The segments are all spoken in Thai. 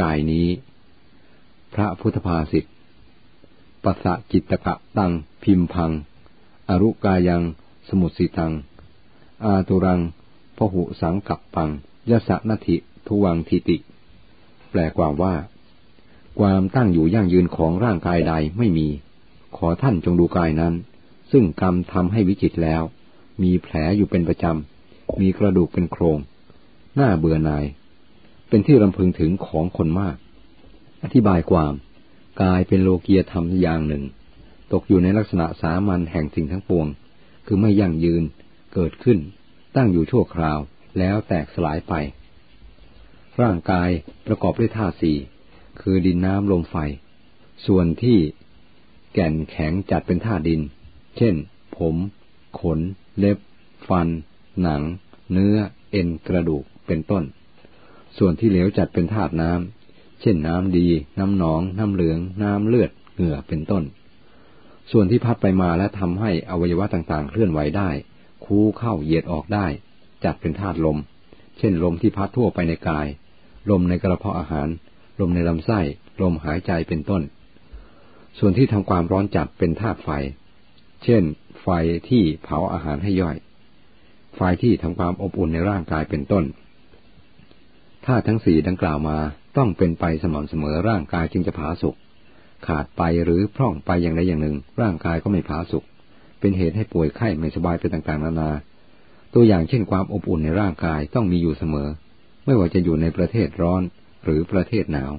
กายนี้ พระพุทธภาษิตปัสสะจิตตะตังพิมพัง อรุกายัง สมุสิตัง อาตุรังพหุสังกับปังยสะนทิทุวังทิติ แปลความว่า ความตั้งอยู่ยั่งยืนของร่างกายใดไม่มี ขอท่านจงดูกายนั้น ซึ่งกรรมทำให้วิจิตแล้ว มีแผลอยู่เป็นประจำ มีกระดูกเป็นโครง หน้าเบื่อหน่าย เป็นที่รำพึงถึงของคนมาก อธิบายความ กายเป็นโลเกียธรรมอย่างหนึ่ง ตกอยู่ในลักษณะสามัญแห่งสิ่งทั้งปวง คือไม่ยั่งยืน เกิดขึ้น ตั้งอยู่ชั่วคราว แล้วแตกสลายไป ร่างกายประกอบด้วยธาตุสี่ คือดินน้ำลมไฟ ส่วนที่แก่นแข็งจัดเป็นธาตุดิน เช่น ผม ขน เล็บ ฟัน หนัง เนื้อ เอ็น กระดูก เป็นต้น ส่วนที่เหลวจัดเป็นธาตุน้ำ เช่นน้ำดี น้ำหนอง น้ำเหลือง น้ำเลือด เหงื่อ เป็นต้น ส่วนที่พัดไปมาและทำให้อวัยวะต่างๆ เคลื่อนไหวได้ คูเข้าเหยียดออกได้ จัดเป็นธาตุลม เช่นลมที่พัดทั่วไปในกาย ลมในกระเพาะอาหาร ลมในลำไส้ ลมหายใจเป็นต้น ส่วนที่ทำความร้อนจัดเป็นธาตุไฟ เช่น ไฟที่เผาอาหารให้ย่อย ไฟที่ทำความอบอุ่นในร่างกายเป็นต้น ธาตุทั้งสี่ดังกล่าวมาต้องเป็นไปสม่ำเสมอร่างกายจึงจะผาสุกขาดไปหรือพร่องไปอย่างใดอย่างหนึ่ง ร่างกายก็ไม่ผาสุกเป็นเหตุให้ป่วยไข้ไม่สบายไปต่างๆนานา ตัวอย่างเช่นความอบอุ่นในร่างกายต้องมีอยู่เสมอ ไม่ว่าจะอยู่ในประเทศร้อนหรือประเทศหนาว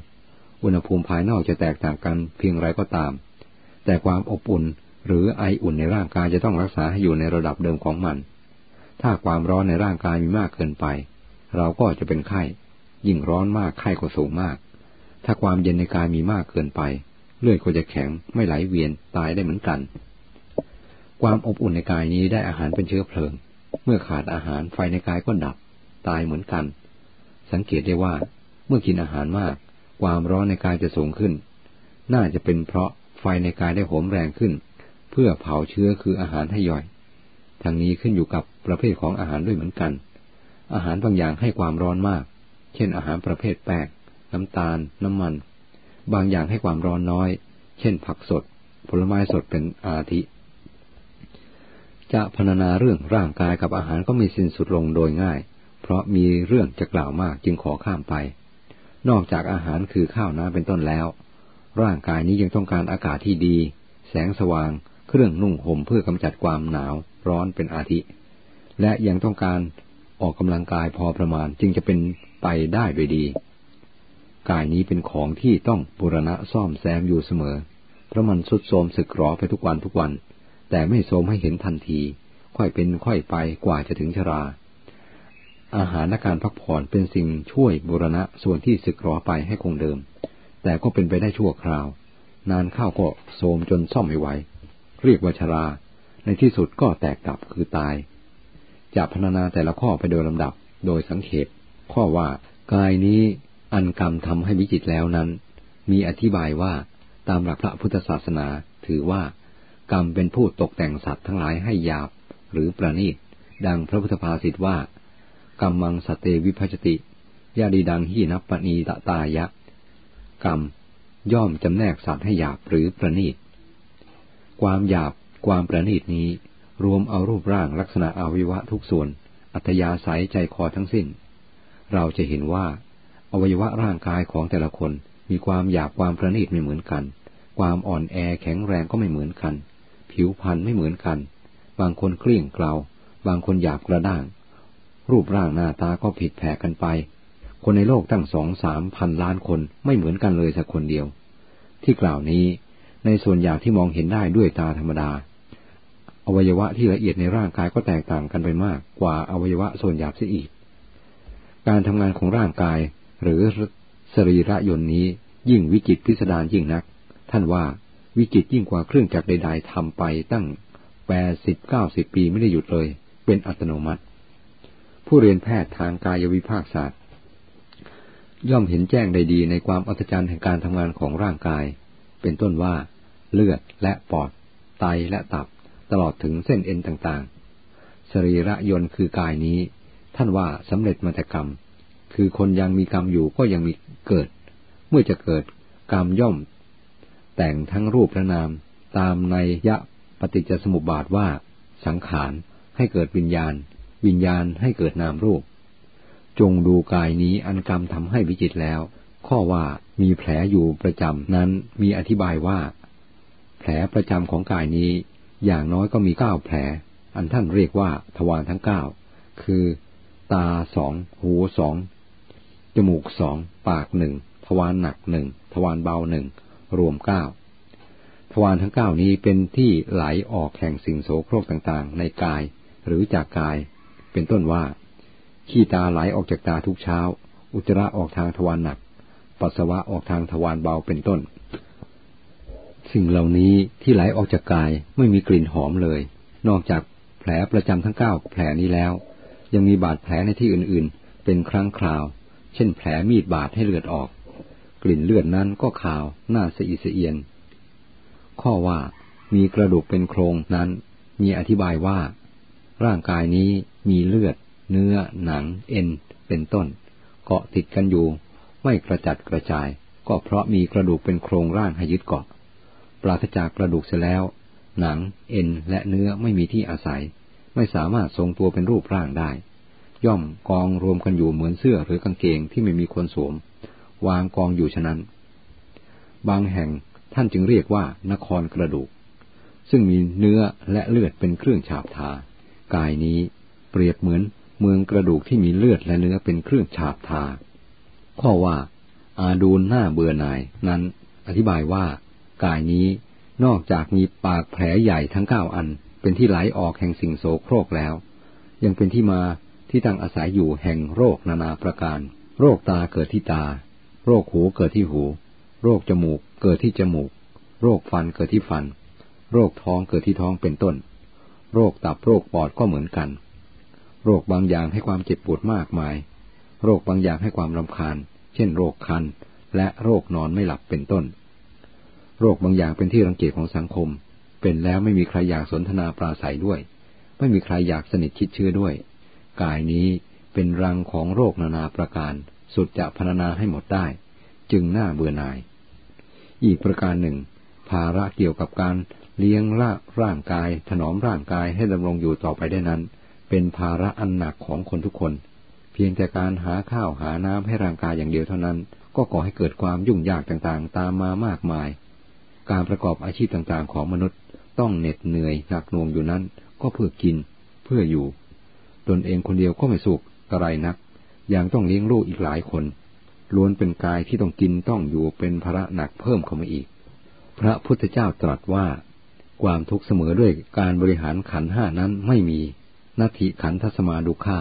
อุณหภูมิภายนอกจะแตกต่างกันเพียงไรก็ตาม แต่ความอบอุ่นหรือไออุ่นในร่างกายจะต้องรักษาให้อยู่ในระดับเดิมของมัน ถ้าความร้อนในร่างกายมีมากเกินไป เราก็จะเป็นไข้ ยิ่งร้อนมากไข้ก็สูงมาก ถ้าความเย็นในกายมีมากเกินไป เลือดก็จะแข็งไม่ไหลเวียนตายได้เหมือนกัน ความอบอุ่นในกายนี้ได้อาหารเป็นเชื้อเพลิง เมื่อขาดอาหารไฟในกายก็ดับ ตายเหมือนกัน สังเกตได้ว่า เมื่อกินอาหารมาก ความร้อนในกายจะสูงขึ้น น่าจะเป็นเพราะไฟในกายได้โหมแรงขึ้น เพื่อเผาเชื้อคืออาหารให้ย่อยทางนี้ขึ้นอยู่กับประเภทของอาหารด้วยเหมือนกัน อาหารบางอย่างให้ความร้อนมาก เช่นอาหารประเภทแป้งน้ำตาล น้ำมัน บางอย่างให้ความร้อนน้อย เช่นผักสด ผลไม้สดเป็นอาทิ จะพรรณนาเรื่องร่างกายกับอาหารก็มีสิ้นสุดลงโดยง่าย เพราะมีเรื่องจะกล่าวมากจึงขอข้ามไป นอกจากอาหารคือข้าวน้ำเป็นต้นแล้ว ร่างกายนี้ยังต้องการอากาศที่ดี แสงสว่าง เครื่องนุ่งห่มเพื่อกำจัดความหนาว ร้อนเป็นอาทิ และยังต้องการออกกำลังกายพอประมาณจึงจะเป็น ไปได้โดยดี กายนี้เป็นของที่ต้องบุรณะซ่อมแซมอยู่เสมอ เพราะมันสุดโทมสึกหรอไปทุกวันทุกวัน แต่ไม่โทมให้เห็นทันที ค่อยเป็นค่อยไปกว่าจะถึงชรา อาหารและการพักผ่อนเป็นสิ่งช่วยบุรณะส่วนที่สึกหรอไปให้คงเดิม แต่ก็เป็นไปได้ชั่วคราว นานเข้าก็โทมจนซ่อมไม่ไหว เรียกว่าชรา ในที่สุดก็แตกดับคือตายจะพรรณนาแต่ละข้อไปโดยลำดับ โดยสังเขป ข้อว่ากายนี้อันกรรมทำให้วิจิตแล้วนั้น มีอธิบายว่าตามหลักพระพุทธศาสนาถือว่า กรรมเป็นผู้ตกแต่งสัตว์ทั้งหลายให้หยาบหรือประณีต ดังพระพุทธภาษิตว่า กรรมมังสเตวิภัชติยาดีดังหีนับปณีตตายะ กรรมย่อมจำแนกสัตว์ให้หยาบหรือประณีต ความหยาบความประณีตนี้ รวมเอารูปร่างลักษณะอวัยวะทุกส่วน อัตยาศัยใจคอทั้งสิ้น เราจะเห็นว่า อวัยวะร่างกายของแต่ละคนมีความหยาบความประณีตไม่เหมือนกัน ความอ่อนแอแข็งแรงก็ไม่เหมือนกัน ผิวพรรณไม่เหมือนกัน บางคนเกลี้ยงเกลาบางคนหยาบกระด้าง รูปร่างหน้าตาก็ผิดแผกกันไป คนในโลกตั้งสองสามพันล้านคนไม่เหมือนกันเลยสักคนเดียว ที่กล่าวนี้ในส่วนอย่างที่มองเห็นได้ด้วยตาธรรมดา อวัยวะที่ละเอียดในร่างกายก็แตกต่างกันไปมากกว่าอวัยวะส่วนหยาบเสียอีก การทำงานของร่างกาย หรือสรีระยนต์นี้ยิ่งวิจิตพิสดารยิ่งนัก ท่านว่าวิจิตยิ่งกว่าเครื่องจักรใด ๆทำไปตั้งแปดสิบเก้าสิบปีไม่ได้หยุดเลย เป็นอัตโนมัติ ผู้เรียนแพทย์ทางกายวิภาคศาสตร์ ย่อมเห็นแจ้งได้ดีในความอัศจรรย์แห่งการทำงานของร่างกาย เป็นต้นว่า เลือดและปอด ไตและตับ ตลอดถึงเส้นเอ็นต่างๆ สรีระยนต์คือกายนี้ ท่านว่าสำเร็จมาแต่กรรม คือคนยังมีกรรมอยู่ก็ยังมีเกิด เมื่อจะเกิดกรรมย่อม แต่งทั้งรูปและนาม ตามในยะปฏิจจสมุปบาทว่า สังขารให้เกิดวิญญาณ วิญญาณให้เกิดนามรูป จงดูกายนี้อันกรรมทำให้วิจิตแล้ว ข้อว่ามีแผลอยู่ประจำนั้นมีอธิบายว่า แผลประจำของกายนี้ อย่างน้อยก็มีเก้าแผล อันท่านเรียกว่าทวารทั้งเก้าคือ ตาสอง หูสอง จมูกสอง ปากหนึ่ง ทวารหนักหนึ่ง ทวารเบาหนึ่ง รวมเก้า ทวารทั้งเก้านี้เป็นที่ไหลออกแห่งสิ่งโสโครกต่างๆ ในกายหรือจากกาย เป็นต้นว่า ขี้ตาไหลออกจากตาทุกเช้า อุจจาระออกทางทวารหนัก ปัสสาวะออกทางทวารเบาเป็นต้น สิ่งเหล่านี้ที่ไหลออกจากกายไม่มีกลิ่นหอมเลย นอกจากแผลประจำทั้งเก้าแผลนี้แล้ว ยังมีบาดแผลในที่อื่นๆ เป็นครั้งคราว เช่นแผลมีดบาดให้เลือดออก กลิ่นเลือดนั้นก็ขาวน่าสะอิสะเอียน ข้อว่ามีกระดูกเป็นโครงนั้น มีอธิบายว่า ร่างกายนี้มีเลือด เนื้อ หนัง เอ็น เป็นต้น เกาะติดกันอยู่ ไม่กระจัดกระจาย ก็เพราะมีกระดูกเป็นโครงร่างให้ยึดเกาะ ปราศจากกระดูกเสียแล้ว หนัง เอ็น และเนื้อไม่มีที่อาศัย ไม่สามารถทรงตัวเป็นรูปร่างได้ ย่อมกองรวมกันอยู่เหมือนเสื้อหรือกางเกงที่ไม่มีคนสวม วางกองอยู่ฉะนั้น บางแห่งท่านจึงเรียกว่านครกระดูก ซึ่งมีเนื้อและเลือดเป็นเครื่องฉาบทา กายนี้เปรียบเหมือนเมืองกระดูกที่มีเลือดและเนื้อเป็นเครื่องฉาบทา ข้อว่า อาดูลหน้าเบื่อหน่ายนั้น อธิบายว่า กายนี้นอกจากมีปากแผลใหญ่ทั้งเก้าอัน เป็นที่ไหลออกแห่งสิ่งโสโครกแล้ว ยังเป็นที่มาที่ตั้งอาศัยอยู่แห่งโรคนานาประการ โรคตาเกิดที่ตา โรคหูเกิดที่หู โรคจมูกเกิดที่จมูก โรคฟันเกิดที่ฟัน โรคท้องเกิดที่ท้องเป็นต้น โรคตับโรคปอดก็เหมือนกัน โรคบางอย่างให้ความเจ็บปวดมากมาย โรคบางอย่างให้ความรำคาญ เช่น โรคคันและโรคนอนไม่หลับเป็นต้น โรคบางอย่างเป็นที่รังเกียจของสังคม เป็นแล้วไม่มีใครอยากสนทนาปราศัยด้วย ไม่มีใครอยากสนิทชิดเชื่อด้วย กายนี้เป็นรังของโรคนานาประการ สุดจะพรรณนาให้หมดได้ จึงน่าเบื่อหน่าย อีกประการหนึ่ง ภาระเกี่ยวกับการเลี้ยงร่าร่างกาย ถนอมร่างกายให้ดำรงอยู่ต่อไปได้นั้น เป็นภาระอันหนักของคนทุกคน เพียงแต่การหาข้าวหาน้ำให้ร่างกายอย่างเดียวเท่านั้น ก็ก่อให้เกิดความยุ่งยากต่างๆ ตามมามากมาย การประกอบอาชีพต่างๆ ของมนุษย์ ต้องเหน็ดเหนื่อยหนักหน่วงอยู่นั้น ก็เพื่อกิน เพื่ออยู่ ตนเองคนเดียวก็ไม่สุขกระไรนัก ยังต้องเลี้ยงลูกอีกหลายคน ล้วนเป็นกายที่ต้องกินต้องอยู่เป็นภาระหนักเพิ่มเข้ามาอีก พระพุทธเจ้าตรัสว่า ความทุกข์เสมอด้วยการบริหารขันห้านั้นไม่มีนาทีขันทสมาดุข่า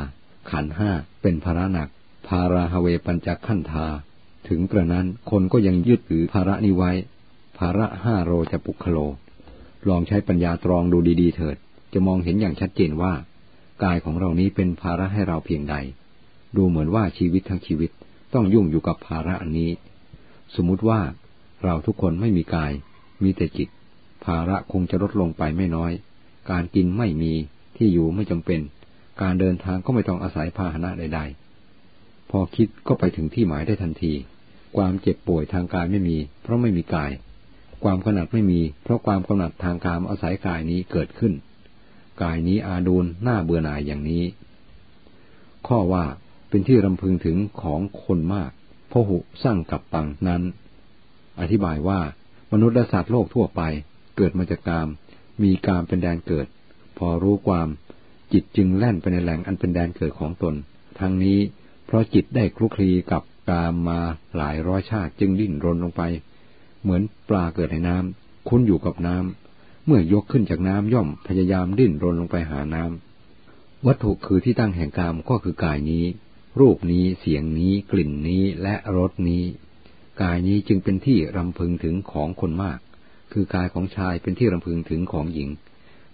ขันห้าเป็นภาระหนัก ภาราฮเวปัญจขันธา ถึงกระนั้นคนก็ยังยึดถือภาระนี้ไว้ ภาระห้าโรจะปุคโล ลองใช้ปัญญาตรองดูดีๆเถิด จะมองเห็นอย่างชัดเจนว่า กายของเรานี้เป็นภาระให้เราเพียงใด ดูเหมือนว่าชีวิตทั้งชีวิตต้องยุ่งอยู่กับภาระอันนี้ สมมุติว่าเราทุกคนไม่มีกาย มีแต่จิต ภาระคงจะลดลงไปไม่น้อย การกินไม่มีที่อยู่ไม่จำเป็น การเดินทางก็ไม่ต้องอาศัยพาหนะใด ๆ พอคิดก็ไปถึงที่หมายได้ทันที ความเจ็บป่วยทางกายไม่มี เพราะไม่มีกาย ความกำหนัดไม่มี เพราะความกำหนัดทางกามอาศัยกายนี้เกิดขึ้น กายนี้อาดูลหน้าเบื่อหน่ายอย่างนี้ ข้อว่าเป็นที่รำพึงถึงของคนมากพหุสร้างกับปังนั้น อธิบายว่ามนุษย์และสัตว์โลกทั่วไปเกิดมาจากกาม มีกามเป็นแดนเกิด พอรู้ความ จิตจึงแล่นไปในแหล่งอันเป็นแดนเกิดของตน ทั้งนี้เพราะจิตได้คลุกคลีกับกามมาหลายร้อยชาติจึงดิ้นรนลงไป เหมือนปลาเกิดในน้ำคุ้นอยู่กับน้ำเมื่อยกขึ้นจากน้ำย่อมพยายามดิ้นรนลงไปหาน้ำวัตถุคือที่ตั้งแห่งกามก็คือกายนี้ รูปนี้เสียงนี้กลิ่นนี้และรสนี้ กายนี้จึงเป็นที่รำพึงถึงของคนมาก คือกายของชายเป็นที่รำพึงถึงของหญิง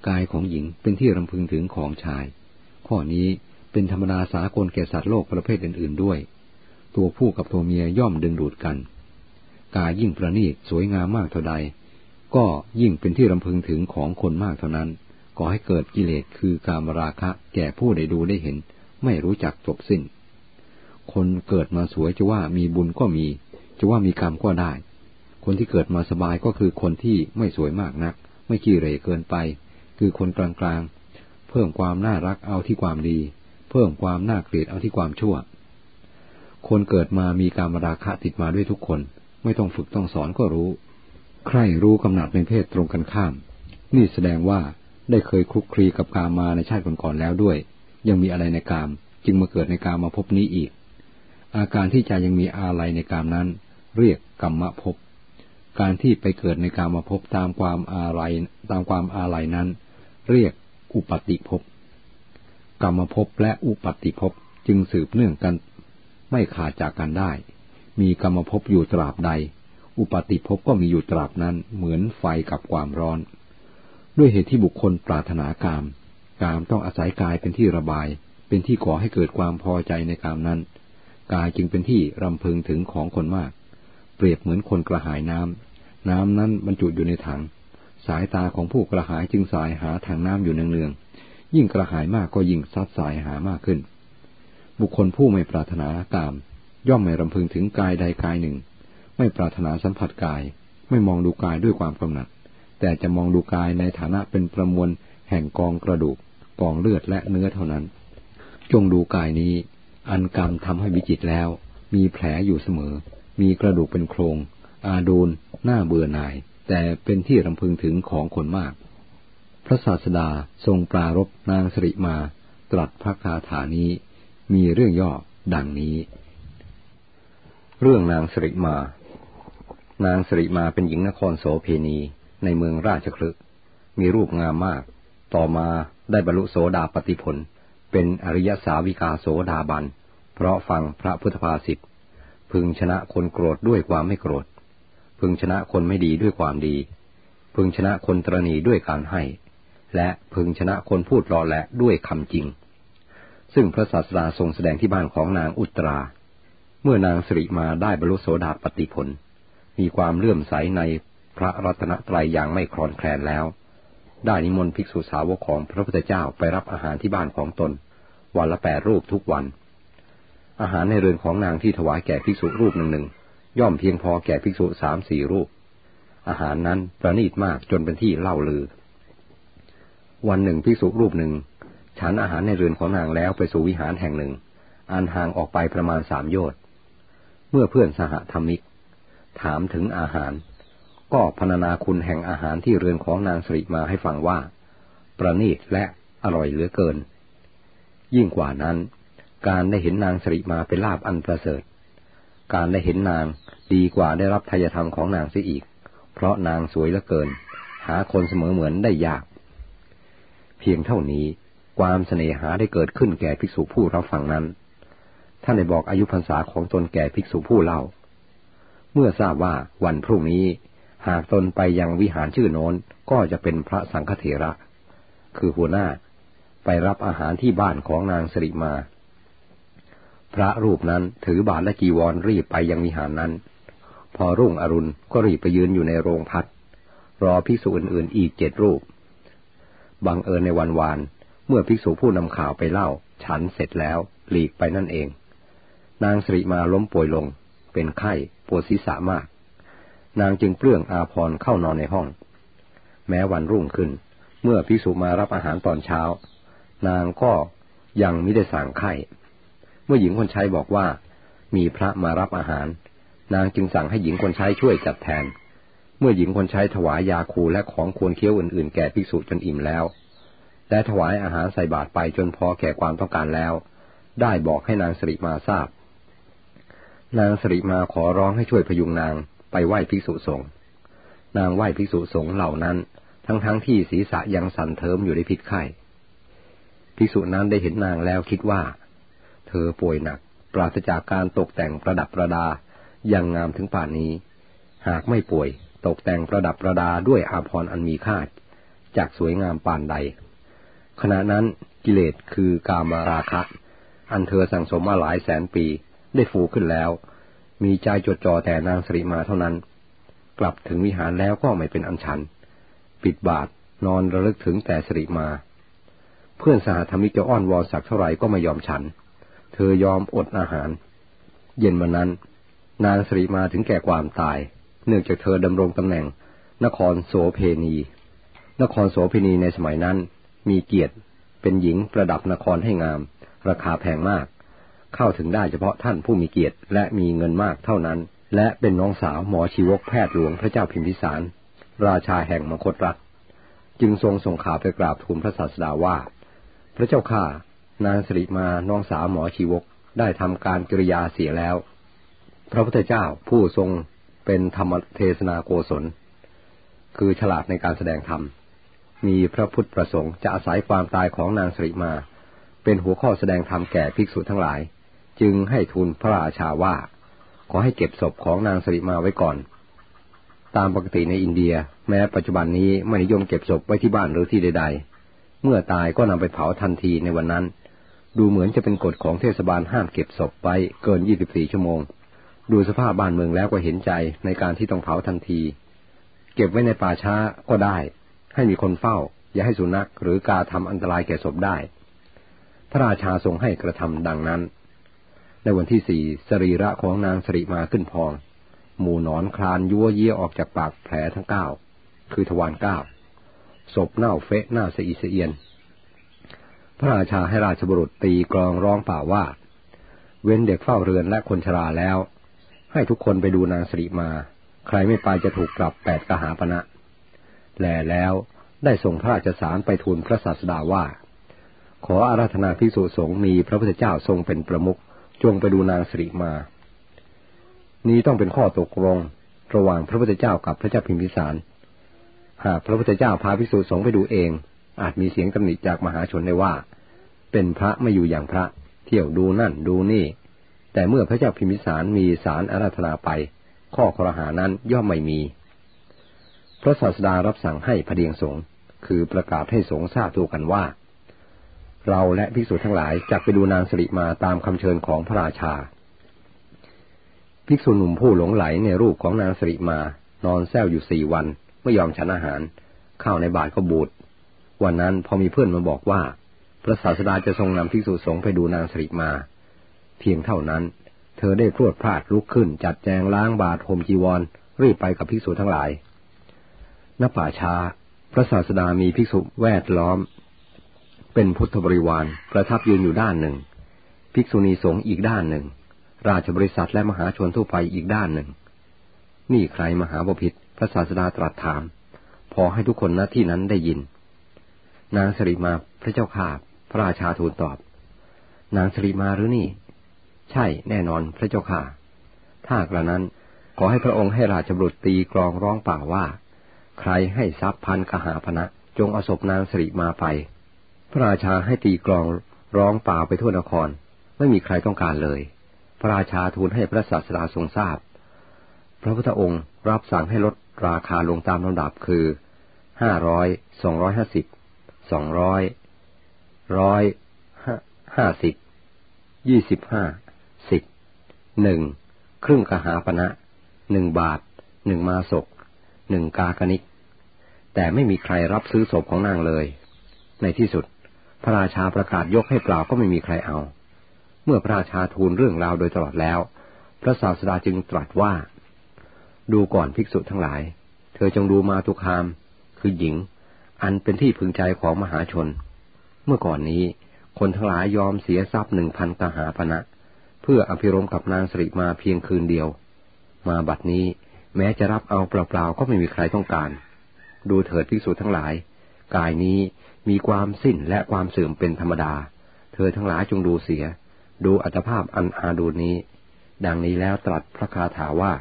กายของหญิงเป็นที่รำพึงถึงของชาย ข้อนี้เป็นธรรมดาสากลแก่สัตว์โลกประเภทอื่น ๆด้วย ตัวผู้กับตัวเมียย่อมดึงดูดกันายิ่งประณีตสวยงามมากเท่าใด ก็ยิ่งเป็นที่รำพึงถึงของคนมากเท่านั้นก่อให้เกิดกิเลสคือการมราคะ แก่ผู้ได้ดูได้เห็น ไม่รู้จักจบสิ้น คนเกิดมาสวยจะว่ามีบุญก็มี จะว่ามีกรรมก็ได้ คนที่เกิดมาสบายก็คือคนที่ไม่สวยมากนัก ไม่ขี้เหร่เกินไป คือคนกลางๆ เพิ่มความน่ารักเอาที่ความดี เพิ่มความน่าเกลียดเอาที่ความชั่ว คนเกิดมามีการมราคะติดมาด้วยทุกคน ไม่ต้องฝึกต้องสอนก็รู้ ใครรู้กำหนัดในเพศตรงกันข้าม นี่แสดงว่าได้เคยคลุกคลีกับกามมาในชาติก่อนๆแล้วด้วย ยังมีอะไรในกาม จึงมาเกิดในกามมาพบนี้อีก อาการที่ใจยังมีอะไรในกามนั้น เรียกกรรมภพการที่ไปเกิดในกามาพบตามความอะไรตามความอาลัยนั้น เรียกอุปติภพกรรมภพและอุปติภพจึงสืบเนื่องกัน ไม่ขาดจากกันได้ มีกรรมภพอยู่ตราบใด อุปาติภพก็มีอยู่ตราบนั้น เหมือนไฟกับความร้อน ด้วยเหตุที่บุคคลปรารถนากาม กามต้องอาศัยกายเป็นที่ระบาย เป็นที่ก่อให้เกิดความพอใจในกามนั้น กายจึงเป็นที่รำพึงถึงของคนมาก เปรียบเหมือนคนกระหายน้ำ น้ำนั้นบรรจุอยู่ในถัง สายตาของผู้กระหายจึงสายหาถังน้ำอยู่เนืองๆ ยิ่งกระหายมากก็ยิ่งซัดสายหามากขึ้น บุคคลผู้ไม่ปรารถนากาม ย่อมไม่รำพึงถึงกายใดกายหนึ่ง ไม่ปรารถนาสัมผัสกาย ไม่มองดูกายด้วยความกำหนัด แต่จะมองดูกายในฐานะเป็นประมวลแห่งกองกระดูก กองเลือดและเนื้อเท่านั้น จงดูกายนี้ อันกรรมทำให้วิจิตแล้ว มีแผลอยู่เสมอ มีกระดูกเป็นโครง อาดูนหน้าเบื่อหน่าย แต่เป็นที่รำพึงถึงของคนมาก พระศาสดาทรงปรารบนางสริมา ตรัสพระคาถานี้ มีเรื่องย่อดังนี้ เรื่องนางสริมา นางสริมาเป็นหญิงนครโสเพณีในเมืองราชคลึมีรูปงามมาก ต่อมาได้บรรลุโสดาปติผล เป็นอริยสาวิกาโสดาบัน เพราะฟังพระพุทธภาษิต พึงชนะคนโกรธด้วยความไม่โกรธ พึงชนะคนไม่ดีด้วยความดี พึงชนะคนตรณีด้วยการให้ และพึงชนะคนพูดรอและด้วยคำจริง ซึ่งพระศาสดาทรงแสดงที่บ้านของนางอุตรา มื่อนางสิริมาได้บรรลุโสดาปติผล มีความเลื่อมใสในพระรัตนตรัยอย่างไม่คลอนแคลนแล้ว ได้นิมนต์ภิกษุสาวกของพระพุทธเจ้าไปรับอาหารที่บ้านของตน วันละแปดรูปทุกวัน อาหารในเรือนของนางที่ถวายแก่ภิกษุรูปหนึ่งหนึ่งย่อมเพียงพอแก่ภิกษุสามสี่รูป อาหารนั้นประณีตมากจนเป็นที่เล่าลือ วันหนึ่งภิกษุรูปหนึ่ง ฉันอาหารในเรือนของนางแล้วไปสู่วิหารแห่งหนึ่ง อันห่างออกไปประมาณสามโยชน์ เมื่อเพื่อนสหธรรมิก ถามถึงอาหาร ก็พรรณนาคุณแห่งอาหารที่เรือนของนางสริมาให้ฟังว่า ประณีตและอร่อยเหลือเกิน ยิ่งกว่านั้น การได้เห็นนางสริมาเป็นลาบอันประเสริฐ การได้เห็นนางดีกว่าได้รับทายธรรมของนางเสียอีก เพราะนางสวยเหลือเกิน หาคนเสมอเหมือนได้ยาก เพียงเท่านี้ความเสน่หาได้เกิดขึ้นแก่ภิกษุผู้รับฟังนั้น ท่านได้บอกอายุพรรษาของตนแก่ภิกษุผู้เล่า เมื่อทราบว่าวันพรุ่งนี้หากตนไปยังวิหารชื่อโน้นก็จะเป็นพระสังฆเถระ คือหัวหน้าไปรับอาหารที่บ้านของนางสริมา พระรูปนั้นถือบาทและกีวรรีบไปยังวิหารนั้น พอรุ่งอรุณก็รีบไปยืนอยู่ในโรงพัดรอภิกษุอื่นๆอีกเจ็ดรูป บังเอิญในวันวาน เมื่อภิกษุผู้นำข่าวไปเล่า ฉันเสร็จแล้วหลีกไปนั่นเอง นางสริมาล้มป่วยลง เป็นไข้ปวดศีรษะมาก นางจึงเปลื้องอาพรเข้านอนในห้อง แม้วันรุ่งขึ้น เมื่อพิสุมารับอาหารตอนเช้า นางก็ยังไม่ได้สั่งไข่เมื่อหญิงคนใช้บอกว่า มีพระมารับอาหาร นางจึงสั่งให้หญิงคนใช้ช่วยจัดแทน เมื่อหญิงคนใช้ถวายยาคูและของควรเคี้ยวอื่นๆ แก่ภิกษุจนอิ่มแล้ว และถวายอาหารใส่บาตรไปจนพอแก่ความต้องการแล้ว ได้บอกให้นางสริมาทราบ นางสริมาขอร้องให้ช่วยพยุงนางไปไหว้ภิกษุสงฆ์นางไหว้ภิกษุสงฆ์เหล่านั้น ทั้งๆทที่ศีรษะยังสั่นเทิมอยู่ในพิษไข้ภิกษุนั้นได้เห็นนางแล้วคิดว่า เธอป่วยหนัก ปราศจากการตกแต่งประดับประดาอยังงามถึงป่านนี้ หากไม่ป่วยตกแต่งประดับประดาด้วยอาภรณ์อันมีค่าจากสวยงามป่านใด ขณะนั้นกิเลสคือกามาราคะ อันเธอสั่งสมมาหลายแสนปี ได้ฟูขึ้นแล้ว มีใจจดจ่อแต่นางสริมาเท่านั้น กลับถึงวิหารแล้วก็ไม่เป็นอันชัน ปิดบาทนอนระลึกถึงแต่สริมา เพื่อนสหธรรมิกจะอ้อนวอนสักเท่าไหร่ก็ไม่ยอมฉัน เธอยอมอดอาหาร เย็นวันนั้น นางสริมาถึงแก่ความตาย เนื่องจากเธอดำรงตำแหน่ง นครโสเพณี นครโสเพณีในสมัยนั้น มีเกียรติเป็นหญิงประดับนครให้งาม ราคาแพงมาก เข้าถึงได้เฉพาะท่านผู้มีเกียรติ และมีเงินมากเท่านั้น และเป็นน้องสาวหมอชีวกแพทย์หลวงพระเจ้าพิมพิสาร ราชาแห่งมคตรัฐ จึงทรงส่งข่าวไปกราบทูลพระศาสดาว่า พระเจ้าข้านางสิริมาน้องสาวหมอชีวกได้ทำการกิริยาเสียแล้ว พระพุทธเจ้าผู้ทรงเป็นธรรมเทศนาโกศล คือฉลาดในการแสดงธรรม มีพระพุทธประสงค์จะอาศัยความตายของนางสิริมา เป็นหัวข้อแสดงธรรมแก่ภิกษุทั้งหลาย จึงให้ทูลพระราชาว่า ขอให้เก็บศพของนางสริมาไว้ก่อน ตามปกติในอินเดีย แม้ปัจจุบันนี้ไม่นิยมเก็บศพไว้ที่บ้านหรือที่ใด ๆ เมื่อตายก็นำไปเผาทันทีในวันนั้น ดูเหมือนจะเป็นกฎของเทศบาลห้ามเก็บศพไว้เกิน 24 ชั่วโมง ดูสภาพบ้านเมืองแล้วก็เห็นใจในการที่ต้องเผาทันที เก็บไว้ในป่าช้าก็ได้ ให้มีคนเฝ้า อย่าให้สุนัขหรือกาทำอันตรายแก่ศพได้ พระราชาทรงให้กระทำดังนั้น ในวันที่สี่สรีระของนางสริมาขึ้นพอง หมู่นอนคลานยั่วเยี่ยออกจากปากแผลทั้งเก้า คือทวารเก้า ศพเน่าเฟะหน้าเสียเอียน พระราชาให้ราชบุรุษตีกรองร้องป่าว่า เว้นเด็กเฝ้าเรือนและคนชราแล้ว ให้ทุกคนไปดูนางสริมา ใครไม่ไปจะถูกปรับแปดกหาปณะแลแล้วได้ส่งพระราชสารไปทูลพระศาสดาว่า ขออาราธนาภิกษุสงฆ์มีพระพุทธเจ้าทรงเป็นประมุข จงไปดูนางสิริมา นี้ต้องเป็นข้อตกลงระหว่างพระพุทธเจ้ากับพระเจ้าพิมพิสาร หากพระพุทธเจ้าพาภิกษุสงฆ์ไปดูเอง อาจมีเสียงตำหนิจากมหาชนได้ว่า เป็นพระไม่อยู่อย่างพระ เที่ยวดูนั่นดูนี่ แต่เมื่อพระเจ้าพิมพิสารมีสารอาราธนาไป ข้อครหานั้นย่อมไม่มี พระศาสดารับสั่งให้พระเดียงสงฆ์คือประกาศให้สงฆ์ทราบตัวกันว่า เราและภิกษุทั้งหลายจะไปดูนางสิริมาตามคำเชิญของพระราชา ภิกษุหนุ่มผู้หลงไหลในรูปของนางสิริมา นอนแซวอยู่สี่วันไม่ยอมฉันอาหาร ข้าวในบาตรก็บูดวันนั้นพอมีเพื่อนมาบอกว่า พระศาสดาจะทรงนำภิกษุสงฆ์ไปดูนางสริมา เพียงเท่านั้น เธอได้พรวดพลาดลุกขึ้น จัดแจงล้างบาตรห่มจีวร รีบไปกับภิกษุทั้งหลายณป่าช้า พระศาสดามีภิกษุแวดล้อม เป็นพุทธบริวารประทับยืนอยู่ด้านหนึ่ง ภิกษุณีสงฆ์อีกด้านหนึ่ง ราชบริษัทและมหาชนทั่วไปอีกด้านหนึ่ง นี่ใครมหาบพิษพระศาสดาตรัสถาม พอให้ทุกคนณที่นั้นได้ยิน นางสริมาพระเจ้าข่าพระราชาทูลตอบ นางสริมาหรือนี่ ใช่แน่นอนพระเจ้าข่าถ้ากระนั้นขอให้พระองค์ให้ราชบุตรตีกรองร้องเปล่าว่า ใครให้ทรัพย์พันกหาพนะจงเอาศพนางสริมาไป พระราชาให้ตีกรองร้องเปล่าไปทั่วนคร ไม่มีใครต้องการเลย พระราชาทูลให้พระศาสดาทรงทราบ พระพุทธองค์รับสั่งให้ลดราคาลงตามลำดับคือห้าร้อยสองร้อยห้าสิบสองร้อยร้อยห้าสิบยี่สิบห้าสิบหนึ่งครึ่งกหาปณะหนึ่งบาทหนึ่งมาศกหนึ่งกากนิก แต่ไม่มีใครรับซื้อศพของนางเลย ในที่สุด พระราชาประกาศยกให้เปล่าก็ไม่มีใครเอา เมื่อพระราชาทูลเรื่องราวโดยตลอดแล้ว พระศาสดาจึงตรัสว่า ดูก่อนภิกษุทั้งหลาย เธอจงดูมาตุคาม คือหญิง อันเป็นที่พึงใจของมหาชน เมื่อก่อนนี้ คนทั้งหลายยอมเสียทรัพย์หนึ่งพันตหาพนะเพื่ออภิรมกับนางสริมาเพียงคืนเดียว มาบัดนี้แม้จะรับเอาเปล่าๆก็ไม่มีใครต้องการ ดูเถิดภิกษุทั้งหลาย กายนี้มีความสิ้นและความเสื่อมเป็นธรรมดา เธอทั้งหลายจงดูเสีย ดูอัตภาพอันอาดูนี้ ดังนี้แล้วตรัสพระคาถาว่า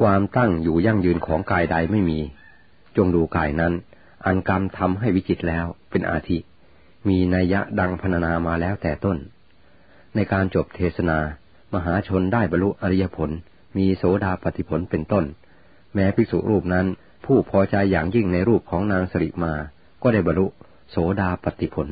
ความตั้งอยู่ยั่งยืนของกายใดไม่มี จงดูกายนั้น อันกรรมทำให้วิจิตแล้วเป็นอาทิ มีนัยยะดังพรรณนามาแล้วแต่ต้น ในการจบเทศนา มหาชนได้บรรลุอริยผล มีโสดาปฏิผลเป็นต้น แม้ภิกษุรูปนั้น ผู้พอใจอย่างยิ่งในรูปของนางสริมา ก็ได้บรรลุโสดาปติผล